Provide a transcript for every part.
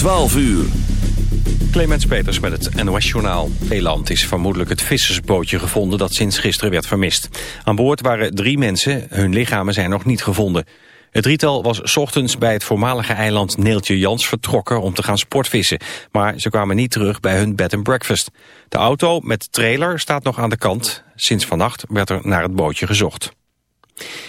12 uur. Clemens Peters met het NOS-journaal. Nederland is vermoedelijk het vissersbootje gevonden dat sinds gisteren werd vermist. Aan boord waren drie mensen, hun lichamen zijn nog niet gevonden. Het drietal was ochtends bij het voormalige eiland Neeltje Jans vertrokken om te gaan sportvissen. Maar ze kwamen niet terug bij hun bed and breakfast. De auto met trailer staat nog aan de kant. Sinds vannacht werd er naar het bootje gezocht.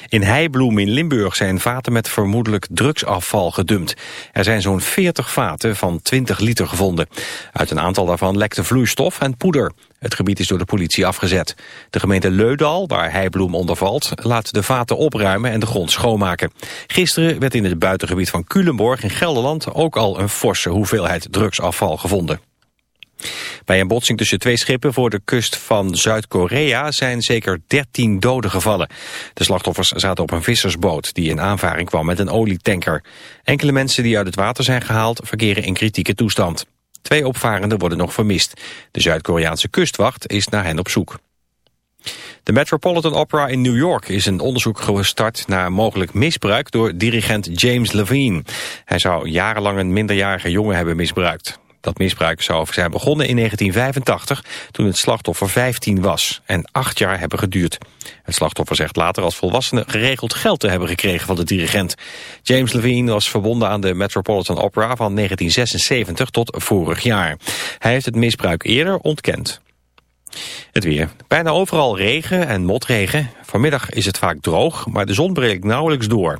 In Heibloem in Limburg zijn vaten met vermoedelijk drugsafval gedumpt. Er zijn zo'n 40 vaten van 20 liter gevonden. Uit een aantal daarvan lekte vloeistof en poeder. Het gebied is door de politie afgezet. De gemeente Leudal, waar Heibloem onder valt, laat de vaten opruimen en de grond schoonmaken. Gisteren werd in het buitengebied van Culemborg in Gelderland ook al een forse hoeveelheid drugsafval gevonden. Bij een botsing tussen twee schepen voor de kust van Zuid-Korea zijn zeker 13 doden gevallen. De slachtoffers zaten op een vissersboot die in aanvaring kwam met een olietanker. Enkele mensen die uit het water zijn gehaald verkeren in kritieke toestand. Twee opvarenden worden nog vermist. De Zuid-Koreaanse kustwacht is naar hen op zoek. De Metropolitan Opera in New York is een onderzoek gestart naar mogelijk misbruik door dirigent James Levine. Hij zou jarenlang een minderjarige jongen hebben misbruikt. Dat misbruik zou zijn begonnen in 1985, toen het slachtoffer 15 was en acht jaar hebben geduurd. Het slachtoffer zegt later als volwassene geregeld geld te hebben gekregen van de dirigent. James Levine was verbonden aan de Metropolitan Opera van 1976 tot vorig jaar. Hij heeft het misbruik eerder ontkend. Het weer. Bijna overal regen en motregen. Vanmiddag is het vaak droog, maar de zon breekt nauwelijks door.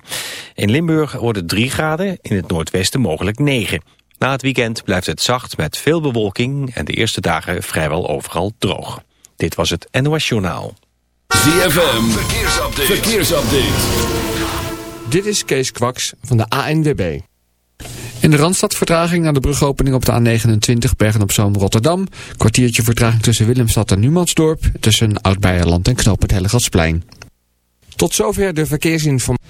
In Limburg wordt het 3 graden, in het noordwesten mogelijk 9. Na het weekend blijft het zacht met veel bewolking en de eerste dagen vrijwel overal droog. Dit was het NOS Journaal. ZFM, verkeersupdate. verkeersupdate. Dit is Kees Kwaks van de ANWB. In de Randstad vertraging naar de brugopening op de A29 Bergen op Zoom Rotterdam. Kwartiertje vertraging tussen Willemstad en Numansdorp. Tussen Oud-Beierland en Knoop het Hellegatsplein. Tot zover de verkeersinformatie.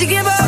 you give up?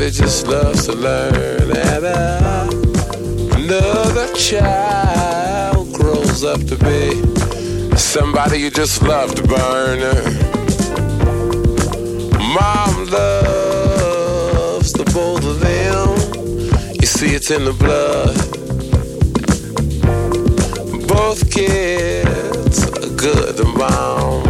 Somebody that just loves to learn. And uh, another child grows up to be somebody you just love to burn. Mom loves the both of them. You see, it's in the blood. Both kids are good to mom.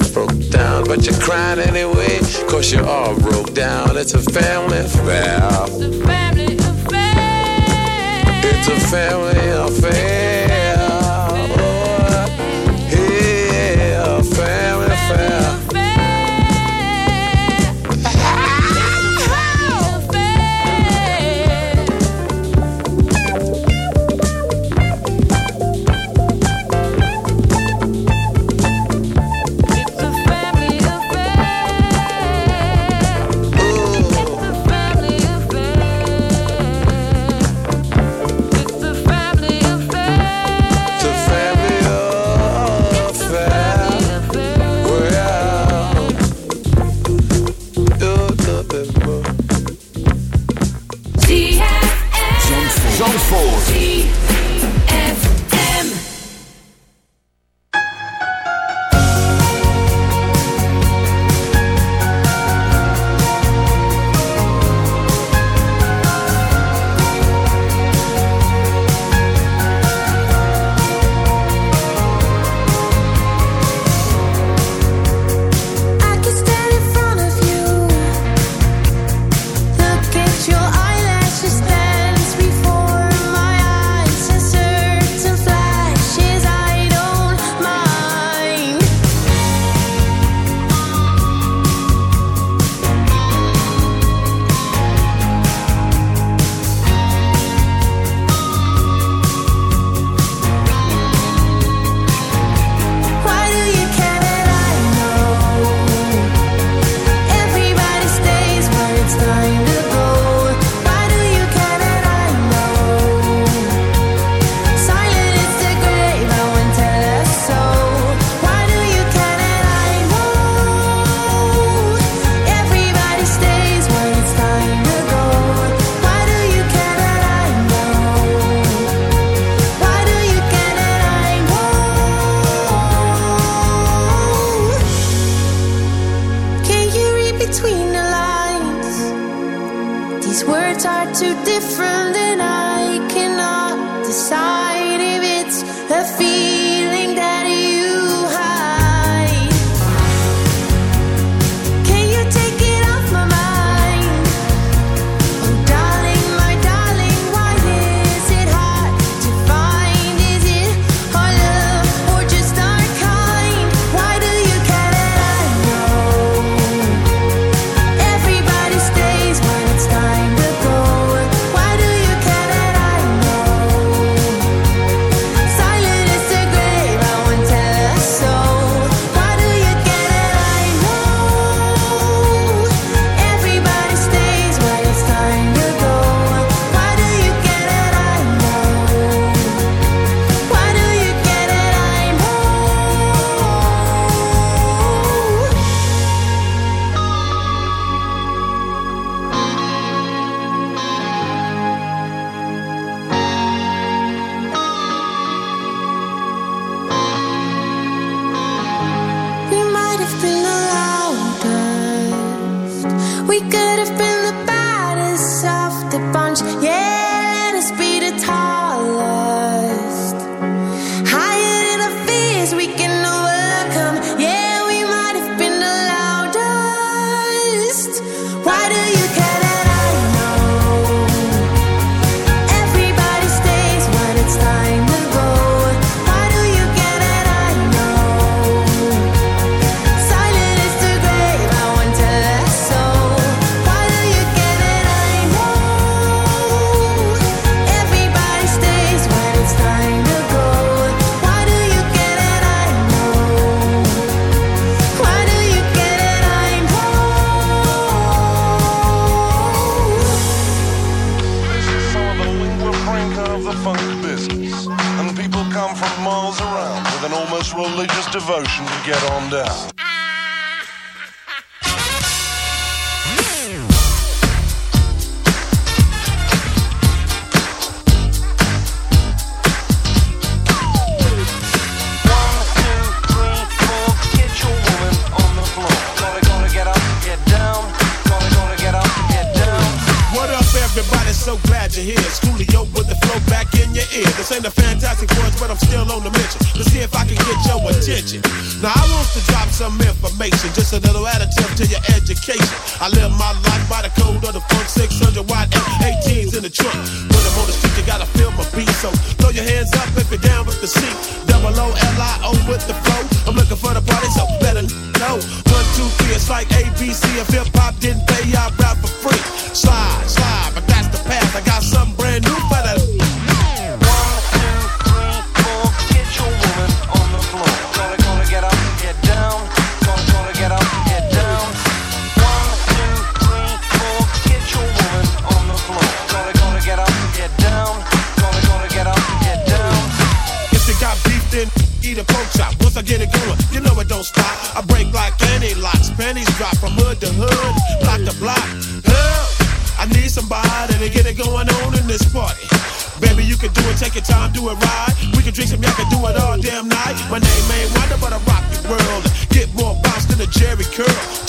broke down. But you're crying anyway cause you're all broke down. It's a family affair. It's a Family affair. It's a family affair. Too different, get on down.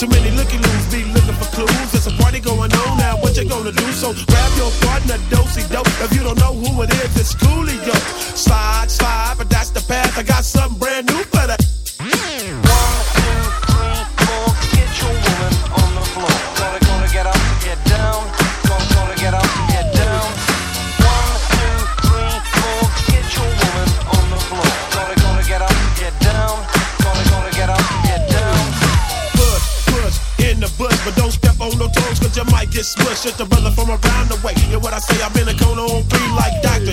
Too many looky loos be looking for clues. There's a party going on now. What you gonna do? So grab your partner, dosey dope. If you don't know who it is, it's cool.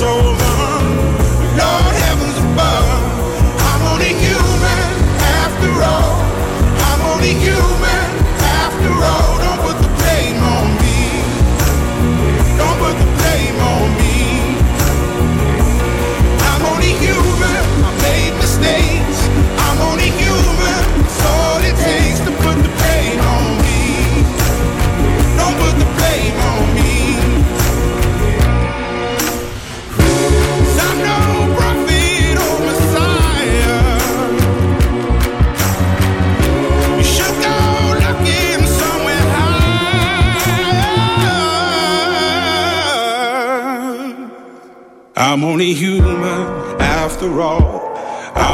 Think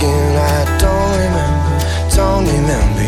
I don't remember, don't remember